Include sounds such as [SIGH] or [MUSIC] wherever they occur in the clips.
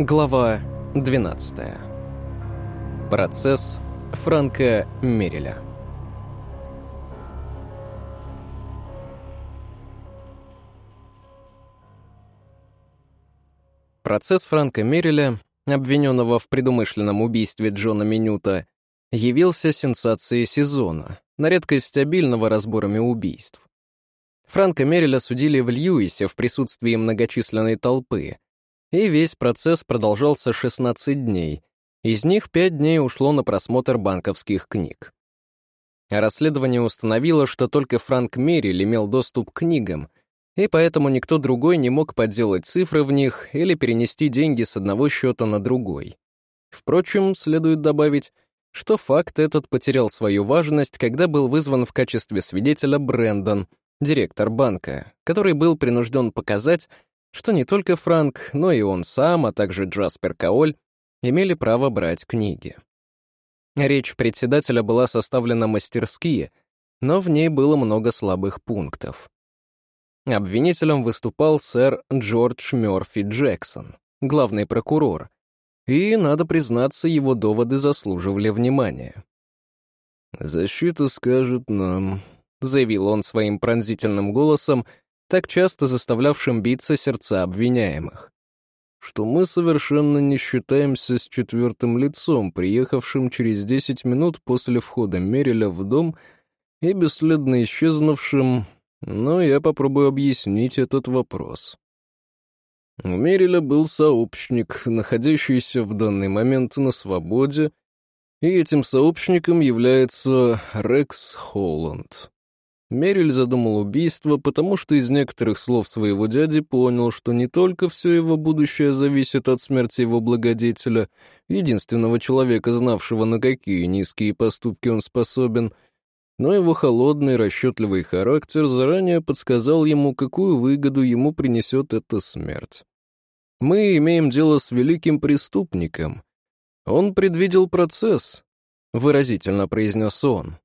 Глава 12. Процесс Франка Мереля. Процесс Франка Мереля, обвиненного в предумышленном убийстве Джона Минюта, явился сенсацией сезона, на редкость стабильного разборами убийств. Франка Мереля судили в Льюисе в присутствии многочисленной толпы — и весь процесс продолжался 16 дней. Из них 5 дней ушло на просмотр банковских книг. Расследование установило, что только Франк Мерриль имел доступ к книгам, и поэтому никто другой не мог подделать цифры в них или перенести деньги с одного счета на другой. Впрочем, следует добавить, что факт этот потерял свою важность, когда был вызван в качестве свидетеля Брэндон, директор банка, который был принужден показать, что не только Франк, но и он сам, а также Джаспер Каоль имели право брать книги. Речь председателя была составлена мастерски, но в ней было много слабых пунктов. Обвинителем выступал сэр Джордж Мёрфи Джексон, главный прокурор, и, надо признаться, его доводы заслуживали внимания. «Защита скажет нам», — заявил он своим пронзительным голосом, так часто заставлявшим биться сердца обвиняемых. Что мы совершенно не считаемся с четвертым лицом, приехавшим через десять минут после входа Мериля в дом и бесследно исчезнувшим, но я попробую объяснить этот вопрос. У Мериля был сообщник, находящийся в данный момент на свободе, и этим сообщником является Рекс Холланд. Мериль задумал убийство, потому что из некоторых слов своего дяди понял, что не только все его будущее зависит от смерти его благодетеля, единственного человека, знавшего, на какие низкие поступки он способен, но его холодный, расчетливый характер заранее подсказал ему, какую выгоду ему принесет эта смерть. Мы имеем дело с великим преступником. Он предвидел процесс, — выразительно произнес он.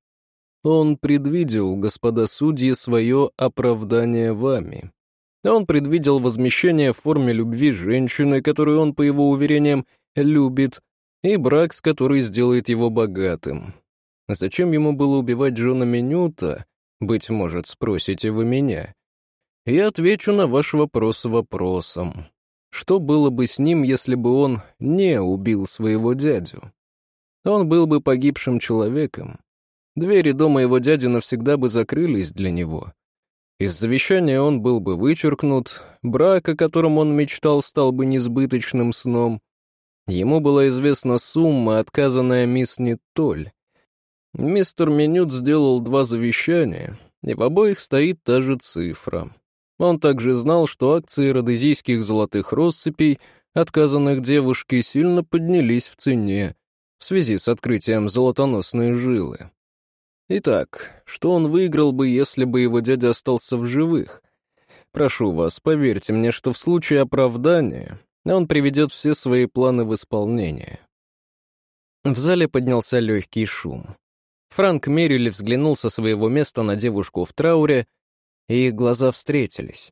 Он предвидел, господа судьи, свое оправдание вами. Он предвидел возмещение в форме любви женщины, которую он, по его уверениям, любит, и брак, с которой сделает его богатым. Зачем ему было убивать Джона Минюта, быть может, спросите вы меня? Я отвечу на ваш вопрос вопросом. Что было бы с ним, если бы он не убил своего дядю? Он был бы погибшим человеком, Двери дома его дяди навсегда бы закрылись для него. Из завещания он был бы вычеркнут, брак, о котором он мечтал, стал бы несбыточным сном. Ему была известна сумма, отказанная мисс Ниттоль. Мистер Минют сделал два завещания, и в обоих стоит та же цифра. Он также знал, что акции родезийских золотых россыпей, отказанных девушке, сильно поднялись в цене в связи с открытием золотоносной жилы. Итак, что он выиграл бы, если бы его дядя остался в живых? Прошу вас, поверьте мне, что в случае оправдания он приведет все свои планы в исполнение. В зале поднялся легкий шум. Франк Мерили взглянул со своего места на девушку в трауре, и их глаза встретились.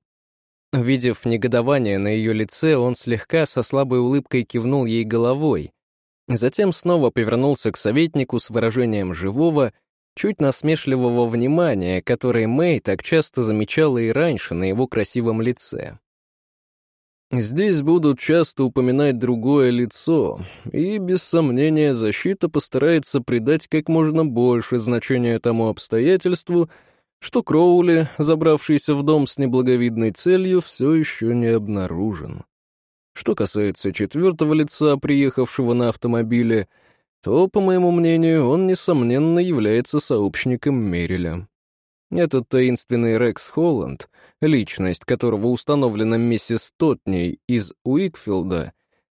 Увидев негодование на ее лице, он слегка со слабой улыбкой кивнул ей головой, затем снова повернулся к советнику с выражением живого чуть насмешливого внимания, которое Мэй так часто замечала и раньше на его красивом лице. Здесь будут часто упоминать другое лицо, и, без сомнения, защита постарается придать как можно больше значения тому обстоятельству, что Кроули, забравшийся в дом с неблаговидной целью, все еще не обнаружен. Что касается четвертого лица, приехавшего на автомобиле — то, по моему мнению, он, несомненно, является сообщником Мериля. Этот таинственный Рекс Холланд, личность которого установлена миссис Тотней из Уикфилда,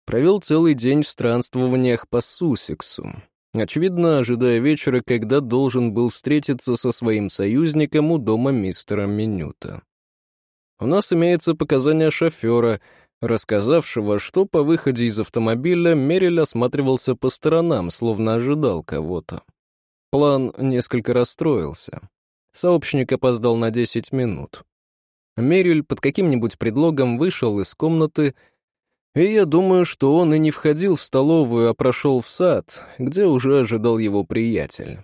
провел целый день в странствованиях по Суссексу, очевидно, ожидая вечера, когда должен был встретиться со своим союзником у дома мистера Минюта. У нас имеется показания шофера — рассказавшего, что по выходе из автомобиля Мериль осматривался по сторонам, словно ожидал кого-то. План несколько расстроился. Сообщник опоздал на 10 минут. Мериль под каким-нибудь предлогом вышел из комнаты, И я думаю, что он и не входил в столовую, а прошел в сад, где уже ожидал его приятель.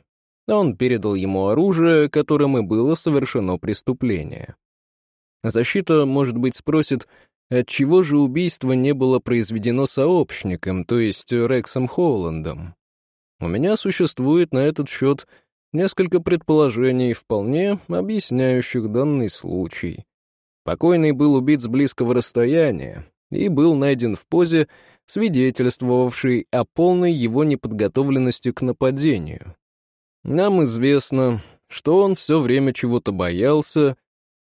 Он передал ему оружие, которым и было совершено преступление. Защита, может быть, спросит, отчего же убийство не было произведено сообщником, то есть Рексом Холландом. У меня существует на этот счет несколько предположений, вполне объясняющих данный случай. Покойный был убит с близкого расстояния, и был найден в позе, свидетельствовавшей о полной его неподготовленности к нападению. Нам известно, что он все время чего-то боялся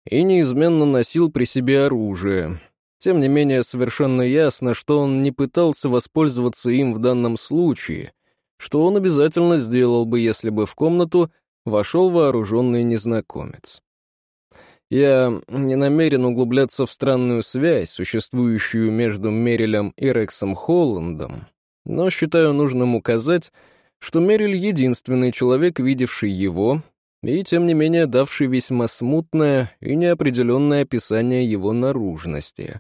и неизменно носил при себе оружие. Тем не менее, совершенно ясно, что он не пытался воспользоваться им в данном случае, что он обязательно сделал бы, если бы в комнату вошел вооруженный незнакомец. Я не намерен углубляться в странную связь, существующую между Мерилем и Рексом Холландом, но считаю нужным указать, что Мериль — единственный человек, видевший его, и, тем не менее, давший весьма смутное и неопределенное описание его наружности.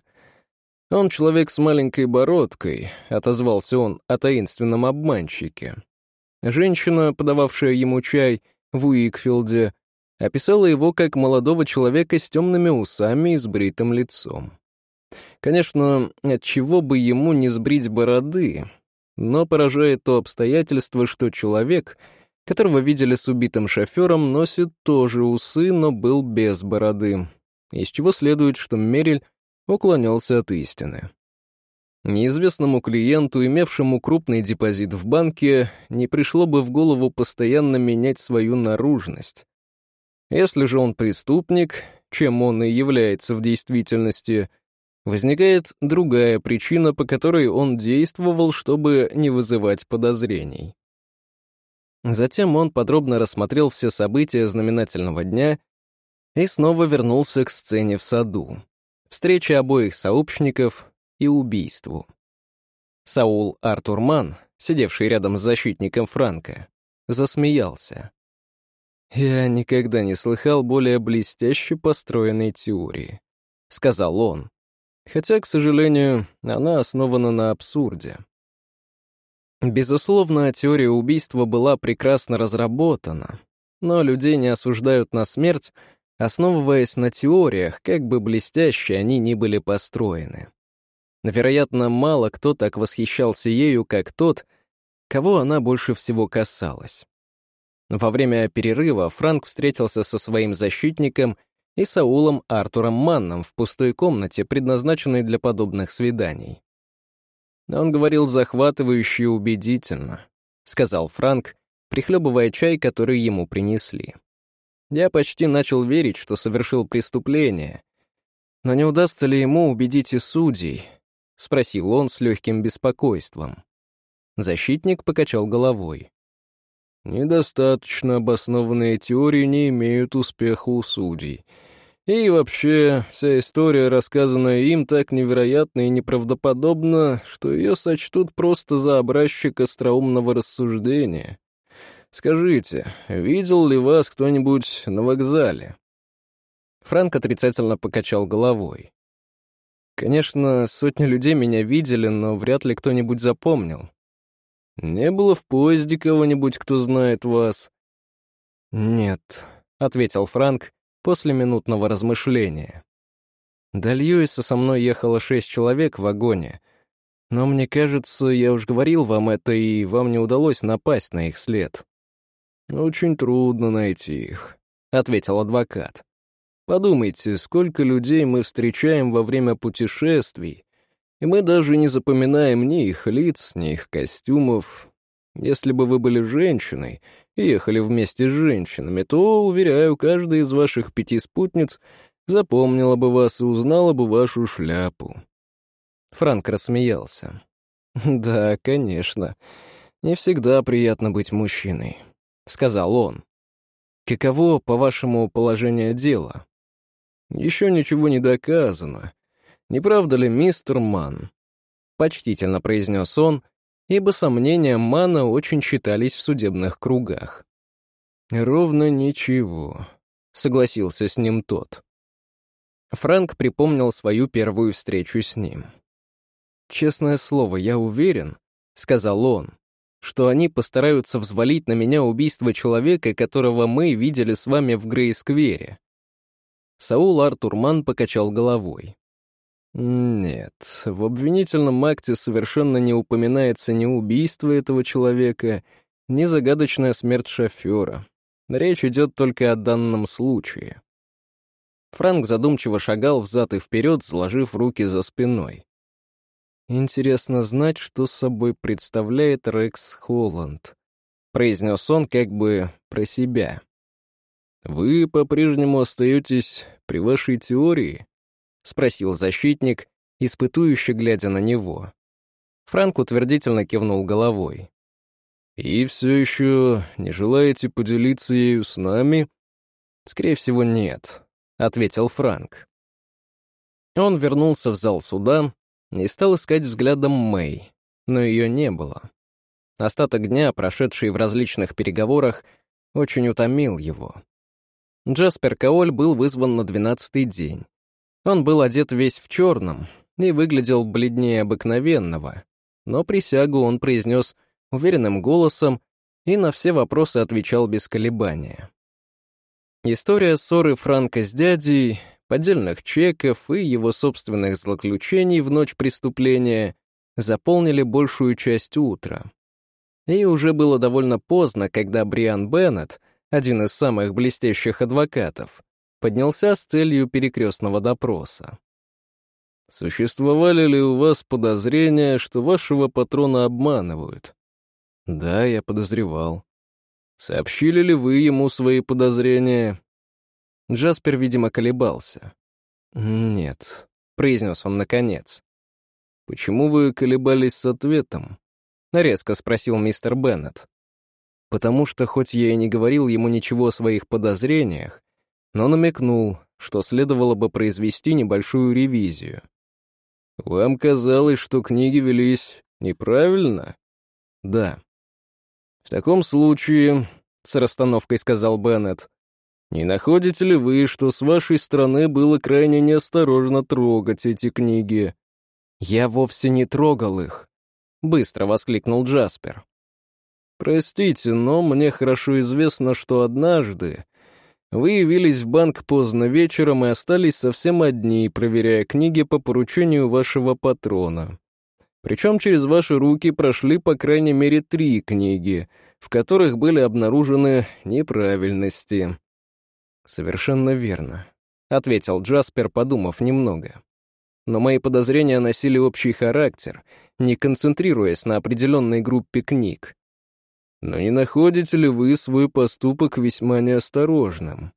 «Он человек с маленькой бородкой», — отозвался он о таинственном обманщике. Женщина, подававшая ему чай в Уикфилде, описала его как молодого человека с темными усами и с бритым лицом. Конечно, от чего бы ему не сбрить бороды, но поражает то обстоятельство, что человек, которого видели с убитым шофером, носит тоже усы, но был без бороды, из чего следует, что Мерель уклонялся от истины. Неизвестному клиенту, имевшему крупный депозит в банке, не пришло бы в голову постоянно менять свою наружность, если же он преступник, чем он и является в действительности, возникает другая причина, по которой он действовал, чтобы не вызывать подозрений. Затем он подробно рассмотрел все события знаменательного дня и снова вернулся к сцене в саду, встрече обоих сообщников и убийству. Саул Артурман, сидевший рядом с защитником Франка, засмеялся. «Я никогда не слыхал более блестяще построенной теории», — сказал он. Хотя, к сожалению, она основана на абсурде. Безусловно, теория убийства была прекрасно разработана, но людей не осуждают на смерть, основываясь на теориях, как бы блестяще они ни были построены. Вероятно, мало кто так восхищался ею, как тот, кого она больше всего касалась. Во время перерыва Франк встретился со своим защитником и Саулом Артуром Манном в пустой комнате, предназначенной для подобных свиданий. Он говорил захватывающе и убедительно, сказал Франк, прихлебывая чай, который ему принесли. Я почти начал верить, что совершил преступление. Но не удастся ли ему убедить и судей? Спросил он с легким беспокойством. Защитник покачал головой. Недостаточно обоснованные теории не имеют успеха у судей. И вообще, вся история, рассказанная им, так невероятна и неправдоподобна, что ее сочтут просто за образчик остроумного рассуждения. Скажите, видел ли вас кто-нибудь на вокзале? Франк отрицательно покачал головой. Конечно, сотни людей меня видели, но вряд ли кто-нибудь запомнил. Не было в поезде кого-нибудь, кто знает вас?» «Нет», — ответил Франк после минутного размышления. До Льюиса со мной ехало шесть человек в вагоне, но мне кажется, я уж говорил вам это, и вам не удалось напасть на их след. «Очень трудно найти их», — ответил адвокат. «Подумайте, сколько людей мы встречаем во время путешествий, и мы даже не запоминаем ни их лиц, ни их костюмов. Если бы вы были женщиной и ехали вместе с женщинами, то, уверяю, каждая из ваших пяти спутниц запомнила бы вас и узнала бы вашу шляпу». Франк рассмеялся. [LAUGHS] «Да, конечно. Не всегда приятно быть мужчиной», — сказал он. «Каково, по-вашему, положение дела?» «Еще ничего не доказано. Не правда ли, мистер Ман?» Почтительно произнес он, ибо сомнения Мана очень считались в судебных кругах. «Ровно ничего», — согласился с ним тот. Фрэнк припомнил свою первую встречу с ним. Честное слово, я уверен, — сказал он, — что они постараются взвалить на меня убийство человека, которого мы видели с вами в Грей-сквере. Саул Артурман покачал головой. Нет, в обвинительном акте совершенно не упоминается ни убийство этого человека, ни загадочная смерть шофера. Речь идет только о данном случае. Франк задумчиво шагал взад и вперед, сложив руки за спиной. «Интересно знать, что собой представляет Рекс Холланд», — произнес он как бы про себя. «Вы по-прежнему остаетесь при вашей теории?» — спросил защитник, испытующе глядя на него. Франк утвердительно кивнул головой. «И все еще не желаете поделиться ею с нами?» «Скорее всего, нет», — ответил Франк. Он вернулся в зал суда и стал искать взглядом Мэй, но ее не было. Остаток дня, прошедший в различных переговорах, очень утомил его. Джаспер Каоль был вызван на двенадцатый день. Он был одет весь в черном и выглядел бледнее обыкновенного, но присягу он произнес уверенным голосом и на все вопросы отвечал без колебания. История ссоры Франка с дядей, поддельных чеков и его собственных злоключений в ночь преступления заполнили большую часть утра. И уже было довольно поздно, когда Бриан Беннет, один из самых блестящих адвокатов, поднялся с целью перекрестного допроса. «Существовали ли у вас подозрения, что вашего патрона обманывают?» «Да, я подозревал». «Сообщили ли вы ему свои подозрения?» Джаспер, видимо, колебался. «Нет», — произнес он наконец. «Почему вы колебались с ответом?» — резко спросил мистер Беннет. «Потому что, хоть я и не говорил ему ничего о своих подозрениях, но намекнул, что следовало бы произвести небольшую ревизию. «Вам казалось, что книги велись неправильно?» «Да». «В таком случае», — с расстановкой сказал Беннет, «не находите ли вы, что с вашей стороны было крайне неосторожно трогать эти книги?» «Я вовсе не трогал их», — быстро воскликнул Джаспер. «Простите, но мне хорошо известно, что однажды вы явились в банк поздно вечером и остались совсем одни, проверяя книги по поручению вашего патрона. Причем через ваши руки прошли по крайней мере три книги, в которых были обнаружены неправильности. «Совершенно верно», — ответил Джаспер, подумав немного. «Но мои подозрения носили общий характер, не концентрируясь на определенной группе книг. Но не находите ли вы свой поступок весьма неосторожным?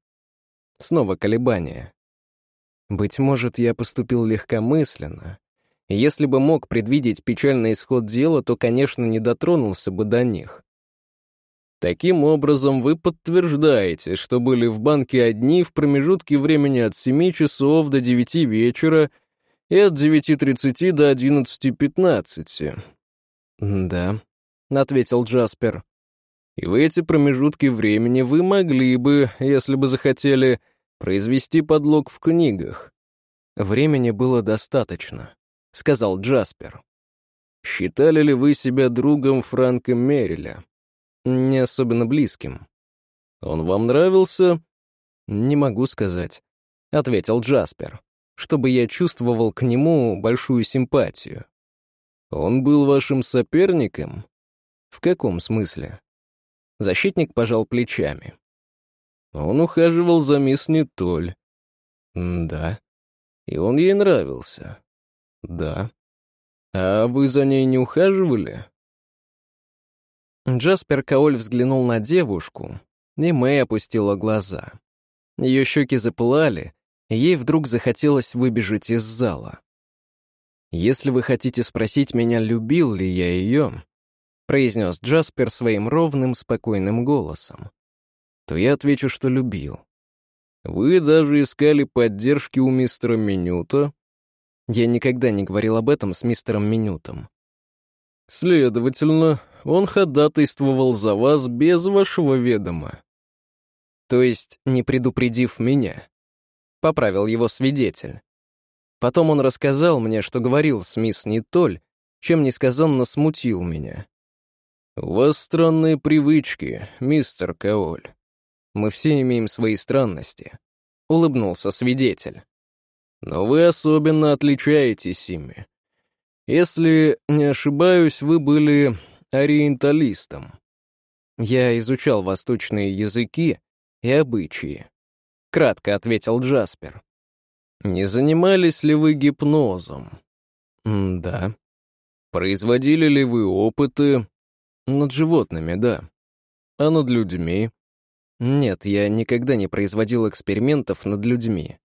Снова колебания. Быть может, я поступил легкомысленно. если бы мог предвидеть печальный исход дела, то, конечно, не дотронулся бы до них. Таким образом, вы подтверждаете, что были в банке одни в промежутке времени от 7 часов до 9 вечера и от 9.30 до 11.15. «Да», — ответил Джаспер. И в эти промежутки времени вы могли бы, если бы захотели, произвести подлог в книгах. Времени было достаточно, — сказал Джаспер. Считали ли вы себя другом Франка Мерриля? Не особенно близким. Он вам нравился? Не могу сказать, — ответил Джаспер, чтобы я чувствовал к нему большую симпатию. Он был вашим соперником? В каком смысле? Защитник пожал плечами. Он ухаживал за мисс Нетоль. Да. И он ей нравился. Да. А вы за ней не ухаживали? Джаспер Каоль взглянул на девушку, и Мэй опустила глаза. Ее щеки запылали, и ей вдруг захотелось выбежать из зала. «Если вы хотите спросить меня, любил ли я ее, — произнес Джаспер своим ровным, спокойным голосом, — то я отвечу, что любил. Вы даже искали поддержки у мистера Минюта? Я никогда не говорил об этом с мистером Минютом. Следовательно, он ходатайствовал за вас без вашего ведома. То есть, не предупредив меня. Поправил его свидетель. Потом он рассказал мне, что говорил с мисс Нитоль, чем несказанно смутил меня. «У вас странные привычки, мистер Каоль. Мы все имеем свои странности», — улыбнулся свидетель. «Но вы особенно отличаетесь ими. Если не ошибаюсь, вы были ориенталистом. Я изучал восточные языки и обычаи», — кратко ответил Джаспер. «Не занимались ли вы гипнозом?» «Да». «Производили ли вы опыты над животными, да. А над людьми? Нет, я никогда не производил экспериментов над людьми.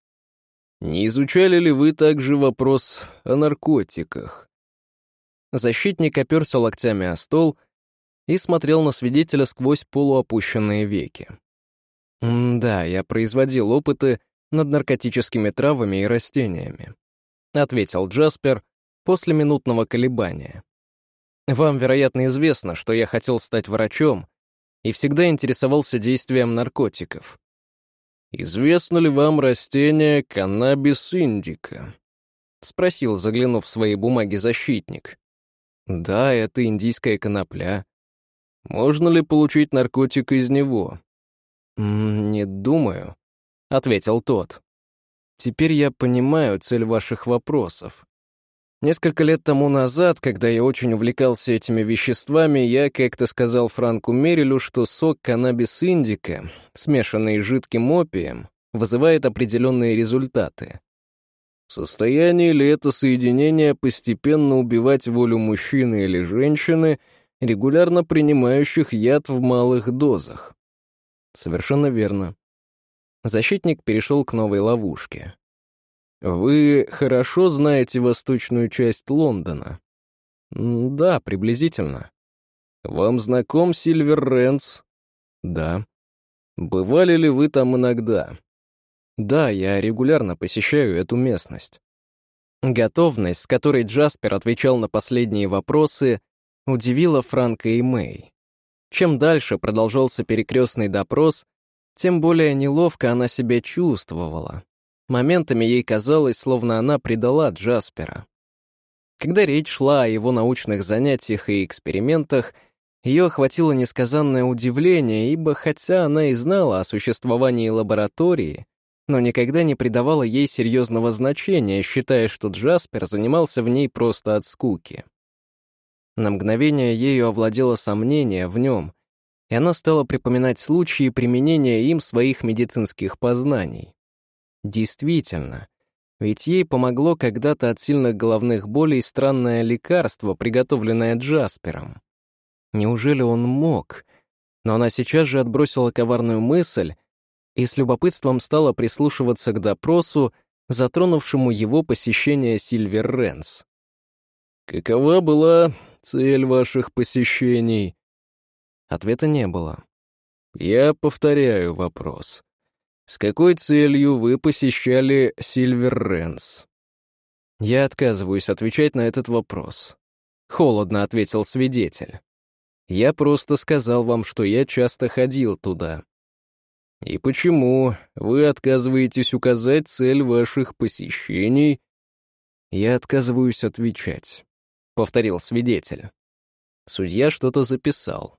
Не изучали ли вы также вопрос о наркотиках? Защитник оперся локтями о стол и смотрел на свидетеля сквозь полуопущенные веки. «Да, я производил опыты над наркотическими травами и растениями», — ответил Джаспер после минутного колебания. Вам, вероятно, известно, что я хотел стать врачом и всегда интересовался действием наркотиков. «Известно ли вам растение каннабис индика?» — спросил, заглянув в свои бумаги защитник. «Да, это индийская конопля. Можно ли получить наркотик из него?» «Не думаю», — ответил тот. «Теперь я понимаю цель ваших вопросов. Несколько лет тому назад, когда я очень увлекался этими веществами, я как-то сказал Франку Мерилю, что сок каннабис индика, смешанный с жидким опием, вызывает определенные результаты. В состоянии ли это соединение постепенно убивать волю мужчины или женщины, регулярно принимающих яд в малых дозах? Совершенно верно. Защитник перешел к новой ловушке. Вы хорошо знаете восточную часть Лондона? Да, приблизительно. Вам знаком Сильвер Рэнс? Да. Бывали ли вы там иногда? Да, я регулярно посещаю эту местность. Готовность, с которой Джаспер отвечал на последние вопросы, удивила Франка и Мэй. Чем дальше продолжался перекрестный допрос, тем более неловко она себя чувствовала. Моментами ей казалось, словно она предала Джаспера. Когда речь шла о его научных занятиях и экспериментах, ее охватило несказанное удивление, ибо хотя она и знала о существовании лаборатории, но никогда не придавала ей серьезного значения, считая, что Джаспер занимался в ней просто от скуки. На мгновение ею овладело сомнение в нем, и она стала припоминать случаи применения им своих медицинских познаний. Действительно, ведь ей помогло когда-то от сильных головных болей странное лекарство, приготовленное Джаспером. Неужели он мог? Но она сейчас же отбросила коварную мысль и с любопытством стала прислушиваться к допросу, затронувшему его посещение Сильвер Ренс. «Какова была цель ваших посещений?» Ответа не было. «Я повторяю вопрос. С какой целью вы посещали Сильвер Рэнс? Я отказываюсь отвечать на этот вопрос. Холодно ответил свидетель. Я просто сказал вам, что я часто ходил туда. И почему вы отказываетесь указать цель ваших посещений? Я отказываюсь отвечать, повторил свидетель. Судья что-то записал.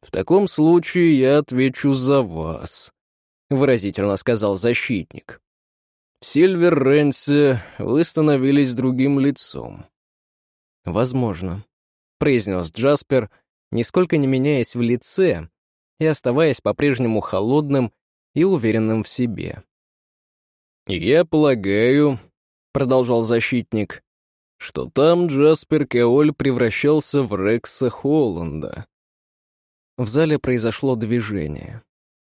В таком случае я отвечу за вас, — выразительно сказал защитник. В Сильвер-Ренсе вы становились другим лицом. «Возможно», — произнес Джаспер, нисколько не меняясь в лице и оставаясь по-прежнему холодным и уверенным в себе. «Я полагаю», — продолжал защитник, что там Джаспер Кеоль превращался в Рекса Холланда. В зале произошло движение.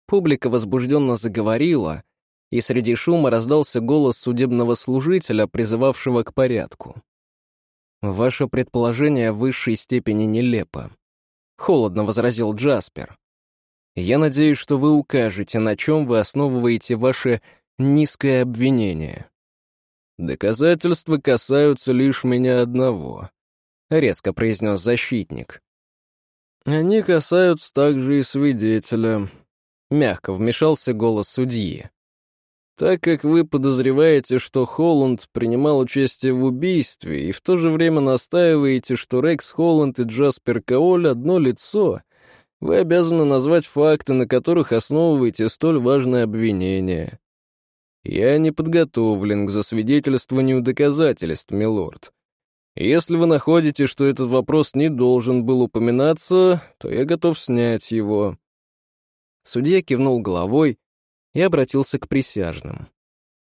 Публика возбужденно заговорила, и среди шума раздался голос судебного служителя, призывавшего к порядку. «Ваше предположение в высшей степени нелепо», — холодно возразил Джаспер. «Я надеюсь, что вы укажете, на чем вы основываете ваше низкое обвинение». «Доказательства касаются лишь меня одного», — резко произнес защитник. «Они касаются также и свидетеля», Мягко вмешался голос судьи. Так как вы подозреваете, что Холланд принимал участие в убийстве, и в то же время настаиваете, что Рекс Холланд и Джаспер Каоль — одно лицо, вы обязаны назвать факты, на которых основываете столь важное обвинение. Я не подготовлен к засвидетельствованию доказательств, милорд. Если вы находите, что этот вопрос не должен был упоминаться, то я готов снять его». Судья кивнул головой и обратился к присяжным.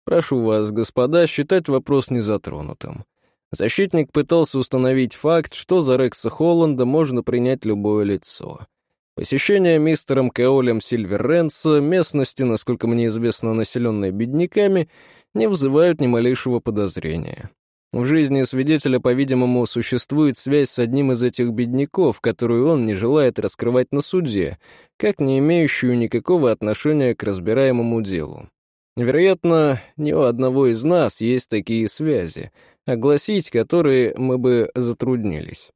«Прошу вас, господа, считать вопрос незатронутым. Защитник пытался установить факт, что за Рекса Холланда можно принять любое лицо. Посещение мистером Каолем Сильверренса местности, насколько мне известно, населенной бедняками, не вызывают ни малейшего подозрения. В жизни свидетеля, по-видимому, существует связь с одним из этих бедняков, которую он не желает раскрывать на суде, как не имеющую никакого отношения к разбираемому делу. Вероятно, ни у одного из нас есть такие связи, огласить которые мы бы затруднились.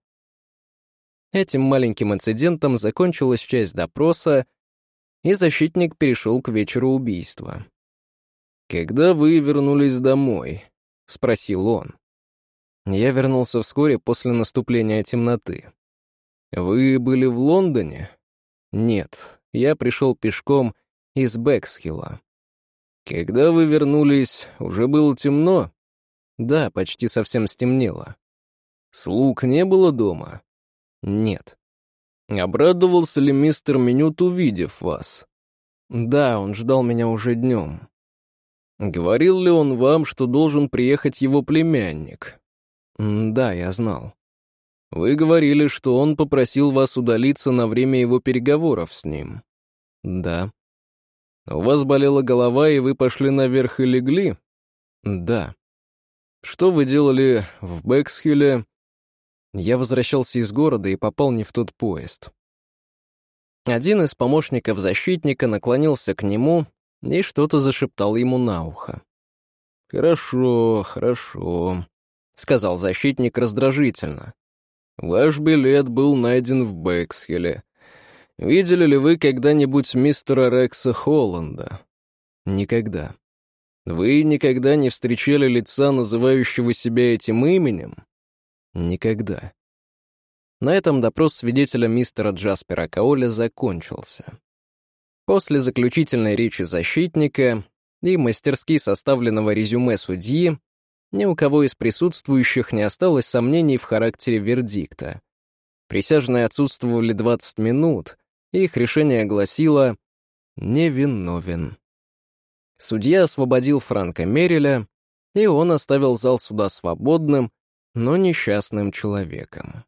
Этим маленьким инцидентом закончилась часть допроса, и защитник перешел к вечеру убийства. «Когда вы вернулись домой?» — спросил он. Я вернулся вскоре после наступления темноты. «Вы были в Лондоне?» «Нет, я пришел пешком из Бэксхилла». «Когда вы вернулись, уже было темно?» «Да, почти совсем стемнело». «Слуг не было дома?» «Нет». «Обрадовался ли мистер Минют, увидев вас?» «Да, он ждал меня уже днем». «Говорил ли он вам, что должен приехать его племянник?» «Да, я знал». «Вы говорили, что он попросил вас удалиться на время его переговоров с ним». «Да». «У вас болела голова, и вы пошли наверх и легли?» «Да». «Что вы делали в Бэксхилле?» Я возвращался из города и попал не в тот поезд. Один из помощников защитника наклонился к нему и что-то зашептал ему на ухо. «Хорошо, хорошо», — сказал защитник раздражительно. «Ваш билет был найден в Бэксхилле. Видели ли вы когда-нибудь мистера Рекса Холланда?» «Никогда». «Вы никогда не встречали лица, называющего себя этим именем?» «Никогда». На этом допрос свидетеля мистера Джаспера Каоля закончился. После заключительной речи защитника и мастерски составленного резюме судьи ни у кого из присутствующих не осталось сомнений в характере вердикта. Присяжные отсутствовали 20 минут, и их решение гласило «невиновен». Судья освободил Франка Мереля, и он оставил зал суда свободным, но несчастным человеком.